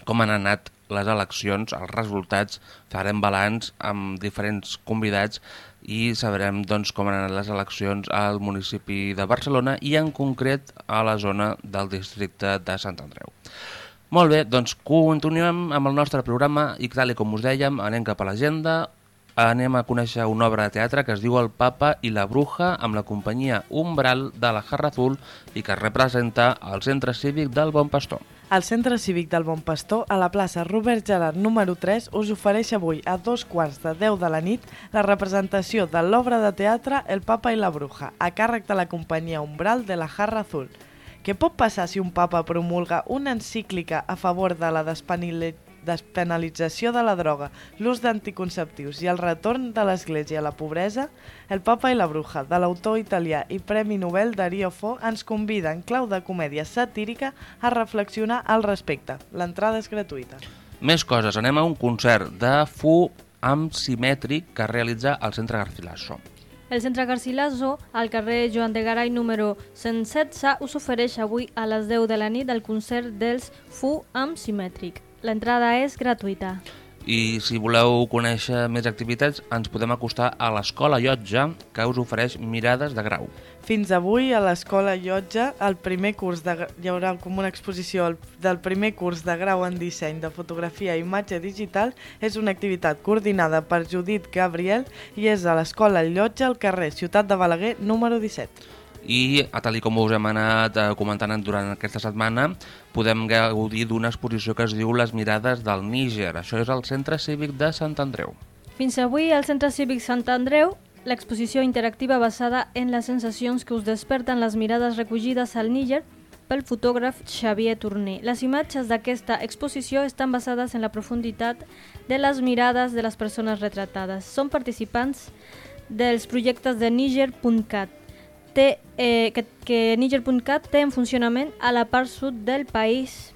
com han anat les eleccions, els resultats, farem balanç amb diferents convidats i sabrem doncs, com han anat les eleccions al municipi de Barcelona i en concret a la zona del districte de Sant Andreu. Molt bé, doncs continuem amb el nostre programa i tal com us dèiem, anem cap a l'agenda, anem a conèixer una obra de teatre que es diu El papa i la bruja amb la companyia Umbral de la Jarra Azul i que es representa al Centre Cívic del Bon Pastor. El Centre Cívic del Bon Pastor, a la plaça Robert Gerard número 3, us ofereix avui a dos quarts de 10 de la nit la representació de l'obra de teatre El papa i la bruja, a càrrec de la companyia Umbral de la Jarra Azul. Què pot passar si un papa promulga una encíclica a favor de la despenili- despenalització de la droga, l'ús d'anticonceptius i el retorn de l'Església a la pobresa? El papa i la bruja, de l'autor italià i Premi Nobel Darío Fo, ens convida en clau de comèdia satírica a reflexionar al respecte. L'entrada és gratuïta. Més coses, anem a un concert de Fu amb simètric que realitza el Centre Garcilaso. El Centre Garcilaso, al carrer Joan de Garay número 116, us ofereix avui a les 10 de la nit el concert dels Fu amb Simètric. L'entrada és gratuïta. I si voleu conèixer més activitats, ens podem acostar a l'Escola Llotja, que us ofereix mirades de grau. Fins avui a l'Escola Llotja el primer curs de, hi haurà com una exposició el- del primer curs de grau en disseny de fotografia i imatge digital. És una activitat coordinada per Judit Gabriel i és a l'Escola Llotja al carrer Ciutat de Balaguer número 17. I, a tal com us hem anat eh, comentant durant aquesta setmana, podem gaudir d'una exposició que es diu Les mirades del Níger. Això és al Centre Cívic de Sant Andreu. Fins avui al Centre Cívic Sant Andreu, l'exposició interactiva basada en les sensacions que us desperten les mirades recollides al Níger pel fotògraf Xavier Torné. Les imatges d'aquesta exposició estan basades en la profunditat de les mirades de les persones retratades. Són participants dels projectes de Niger.cat, té, eh, que, que Niger.cat té en funcionament a la part sud del país,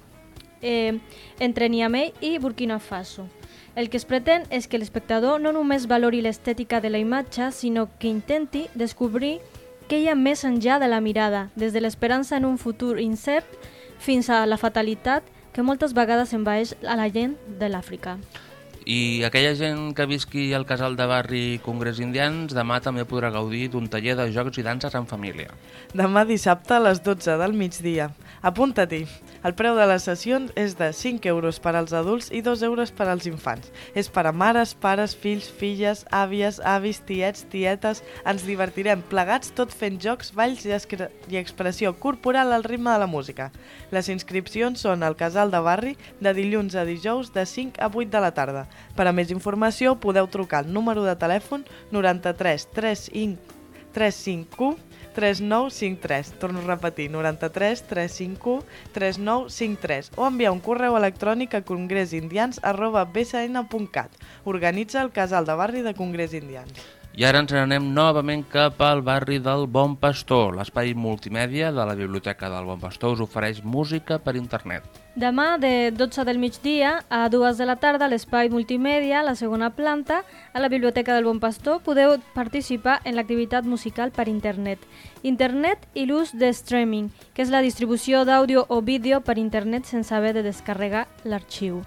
eh, entre Niamey i Burkina Faso. El que es pretén és que l'espectador no només valori l'estètica de la imatge, sinó que intenti descobrir què hi ha més enllà de la mirada, des de l'esperança en un futur incert fins a la fatalitat que moltes vegades envaeix a la gent de l'Àfrica. I aquella gent que visqui al casal de barri Congrés Indians demà també podrà gaudir d'un taller de jocs i danses en família. Demà dissabte a les 12 del migdia. Apunta-t'hi. El preu de les sessions és de 5 euros per als adults i 2 euros per als infants. És per a mares, pares, fills, filles, àvies, avis, tiets, tietes... Ens divertirem plegats tot fent jocs, balls i, i expressió corporal al ritme de la música. Les inscripcions són al Casal de Barri de dilluns a dijous de 5 a 8 de la tarda. Per a més informació podeu trucar al número de telèfon 93 35 351 3953. Torno a repetir, 93 351 3953 o enviar un correu electrònic a congresindians arroba bsn.cat. Organitza el casal de barri de Congrés Indians. I ara ens n'anem novament cap al barri del Bon Pastor. L'espai multimèdia de la Biblioteca del Bon Pastor us ofereix música per internet. Demà, de 12 del migdia a 2 de la tarda, a l'espai multimèdia, a la segona planta, a la Biblioteca del Bon Pastor, podeu participar en l'activitat musical per internet. Internet i l'ús de streaming, que és la distribució d'àudio o vídeo per internet sense haver de descarregar l'arxiu.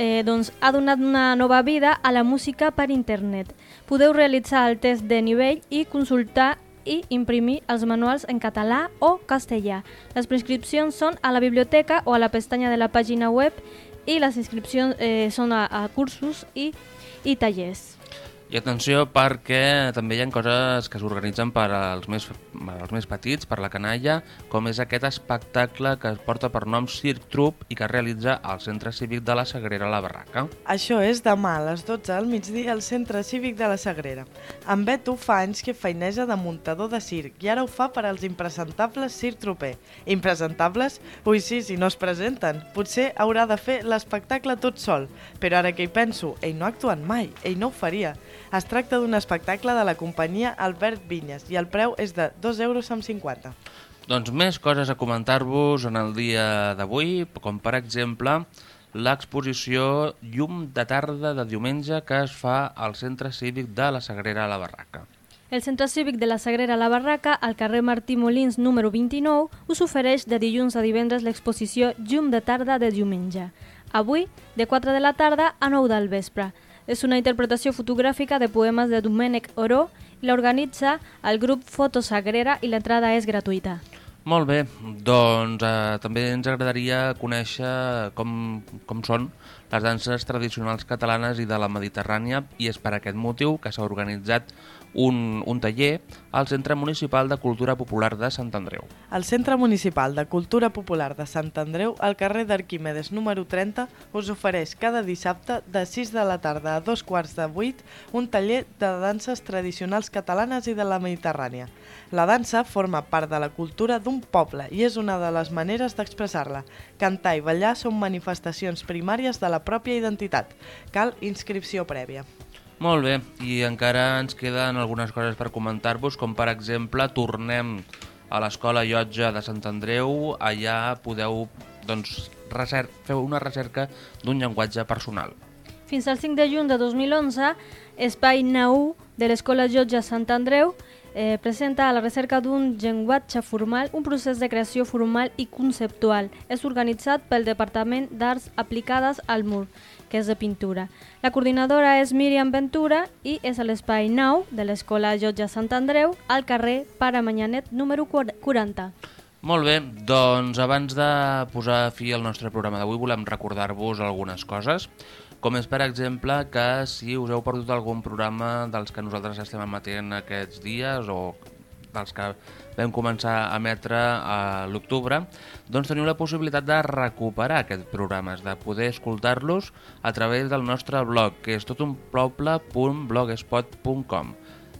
Eh, doncs ha donat una nova vida a la música per internet. Podeu realitzar el test de nivell i consultar i imprimir els manuals en català o castellà. Les prescripcions són a la biblioteca o a la pestanya de la pàgina web i les inscripcions eh, són a, a cursos i, i tallers. I atenció perquè també hi ha coses que s'organitzen per als més, per als més petits, per la canalla, com és aquest espectacle que es porta per nom Circ Trup i que es realitza al Centre Cívic de la Sagrera a la Barraca. Això és demà a les 12 del migdia al Centre Cívic de la Sagrera. En Beto fa anys que feineja de muntador de circ i ara ho fa per als impresentables circ troper. Impresentables? Ui sí, si no es presenten. Potser haurà de fer l'espectacle tot sol. Però ara que hi penso, ell no ha actuat mai, ell no ho faria. Es tracta d'un espectacle de la companyia Albert Vinyes i el preu és de 2,50 euros. Doncs més coses a comentar-vos en el dia d'avui, com per exemple l'exposició Llum de tarda de diumenge que es fa al Centre Cívic de la Sagrera a la Barraca. El Centre Cívic de la Sagrera La Barraca, al carrer Martí Molins número 29, us ofereix de dilluns a divendres l'exposició Llum de tarda de diumenge. Avui, de 4 de la tarda a 9 del vespre. És una interpretació fotogràfica de poemes de Domènec Oró l'organitza el grup Foto Sagrera i l'entrada és gratuïta. Molt bé, doncs eh, també ens agradaria conèixer com, com són les danses tradicionals catalanes i de la Mediterrània i és per aquest motiu que s'ha organitzat un, un taller al Centre Municipal de Cultura Popular de Sant Andreu. El Centre Municipal de Cultura Popular de Sant Andreu, al carrer d'Arquímedes número 30, us ofereix cada dissabte de 6 de la tarda a dos quarts de 8 un taller de danses tradicionals catalanes i de la Mediterrània. La dansa forma part de la cultura d'un poble i és una de les maneres d'expressar-la. Cantar i ballar són manifestacions primàries de la pròpia identitat. Cal inscripció prèvia. Molt bé, i encara ens queden algunes coses per comentar-vos, com per exemple, tornem a l'Escola Llotja de Sant Andreu, allà podeu doncs, fer una recerca d'un llenguatge personal. Fins al 5 de juny de 2011, Espai Nau de l'Escola Llotja Sant Andreu eh, presenta a la recerca d'un llenguatge formal un procés de creació formal i conceptual. És organitzat pel Departament d'Arts Aplicades al Mur, que és de pintura. La coordinadora és Míriam Ventura i és a l'espai 9 de l'Escola Jotja Sant Andreu, al carrer Pare Manyanet número 40. Molt bé, doncs abans de posar fi al nostre programa d'avui volem recordar-vos algunes coses, com és per exemple que si us heu perdut algun programa dels que nosaltres estem emetent aquests dies o dels que vam començar a emetre a l'octubre, doncs teniu la possibilitat de recuperar aquests programes, de poder escoltar-los a través del nostre blog, que és totunpoble.blogspot.com.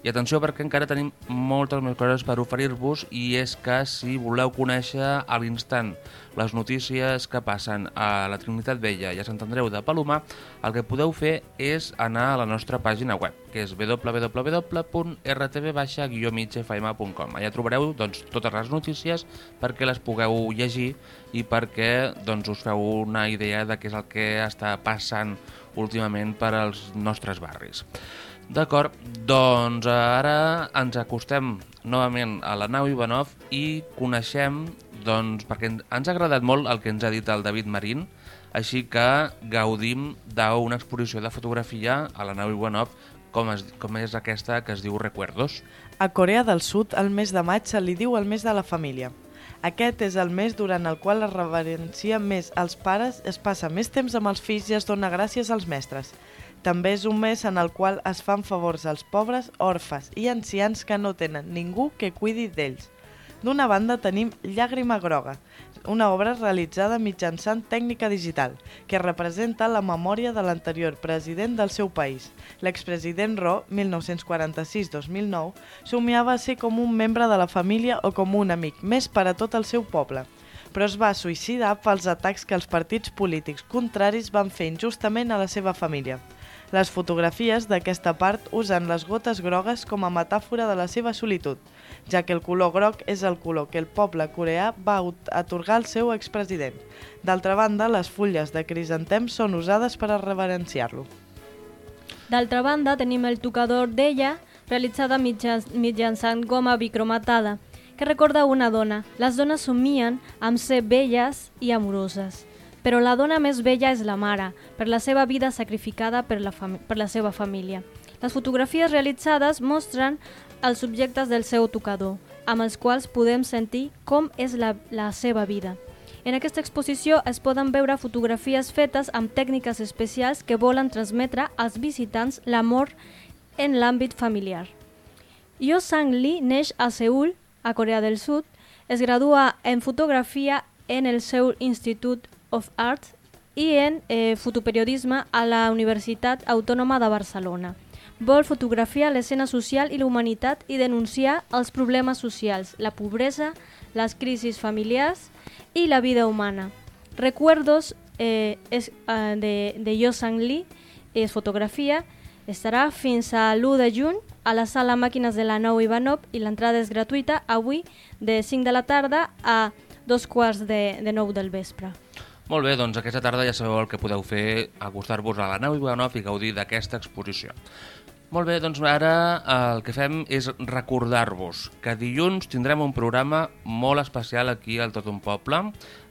I atenció perquè encara tenim moltes més coses per oferir-vos i és que si voleu conèixer a l'instant les notícies que passen a la Trinitat Vella i a Sant Andreu de Palomar, el que podeu fer és anar a la nostra pàgina web, que és www.rtv-migfm.com. Allà trobareu doncs, totes les notícies perquè les pugueu llegir i perquè doncs, us feu una idea de què és el que està passant últimament per als nostres barris. D'acord, doncs ara ens acostem novament a la nau Ivanov i coneixem, doncs, perquè ens ha agradat molt el que ens ha dit el David Marín, així que gaudim d'una exposició de fotografia a la nau Ivanov com, es, com és aquesta que es diu Recuerdos. A Corea del Sud, el mes de maig se li diu el mes de la família. Aquest és el mes durant el qual es reverencia més als pares, es passa més temps amb els fills i es dona gràcies als mestres. També és un mes en el qual es fan favors als pobres, orfes i ancians que no tenen ningú que cuidi d'ells. D'una banda tenim Llàgrima Groga, una obra realitzada mitjançant tècnica digital, que representa la memòria de l'anterior president del seu país. L'expresident Ro, 1946-2009, somiava ser com un membre de la família o com un amic, més per a tot el seu poble però es va suïcidar pels atacs que els partits polítics contraris van fer injustament a la seva família. Les fotografies d'aquesta part usen les gotes grogues com a metàfora de la seva solitud, ja que el color groc és el color que el poble coreà va atorgar al seu expresident. D'altra banda, les fulles de crisantem són usades per a reverenciar-lo. D'altra banda, tenim el tocador d'ella, realitzada mitjançant goma bicromatada, que recorda una dona. Les dones somien amb ser belles i amoroses. Però la dona més bella és la mare, per la seva vida sacrificada per la, per la seva família. Les fotografies realitzades mostren els subjectes del seu tocador, amb els quals podem sentir com és la, la seva vida. En aquesta exposició es poden veure fotografies fetes amb tècniques especials que volen transmetre als visitants l'amor en l'àmbit familiar. Yo Sang Lee neix a Seul, a Corea del Sud, es gradua en fotografia en el Seoul Institute of Art i en eh, fotoperiodisme a la Universitat Autònoma de Barcelona. Vol fotografiar l'escena social i la humanitat i denunciar els problemes socials, la pobresa, les crisis familiars i la vida humana. Recuerdos eh, és, eh, de, de Yo Sang Lee és fotografia, estarà fins a l'1 de juny a la sala Màquines de la Nou Ivanov i l'entrada és gratuïta avui de 5 de la tarda a dos quarts de, de 9 del vespre. Molt bé, doncs aquesta tarda ja sabeu el que podeu fer, acostar-vos a la nau Ivanov i gaudir d'aquesta exposició. Molt bé, doncs ara el que fem és recordar-vos que dilluns tindrem un programa molt especial aquí al Tot un Poble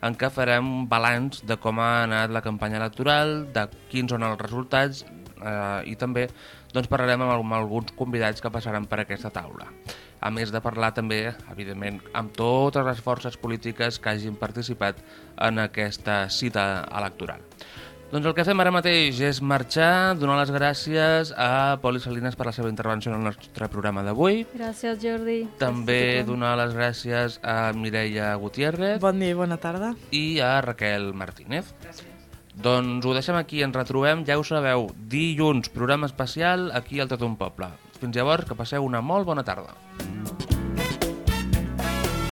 en què farem un balanç de com ha anat la campanya electoral, de quins són els resultats eh, i també doncs, parlarem amb, amb alguns convidats que passaran per aquesta taula. A més de parlar també, evidentment, amb totes les forces polítiques que hagin participat en aquesta cita electoral. Doncs el que fem ara mateix és marxar, donar les gràcies a Poli Salinas per la seva intervenció en el nostre programa d'avui. Gràcies, Jordi. També donar les gràcies a Mireia Gutiérrez. Bon dia i bona tarda. I a Raquel Martínez. Gràcies. Doncs ho deixem aquí, ens retrobem, ja ho sabeu, dilluns, programa especial aquí al Tot un Poble. Fins llavors, que passeu una molt bona tarda. Mm.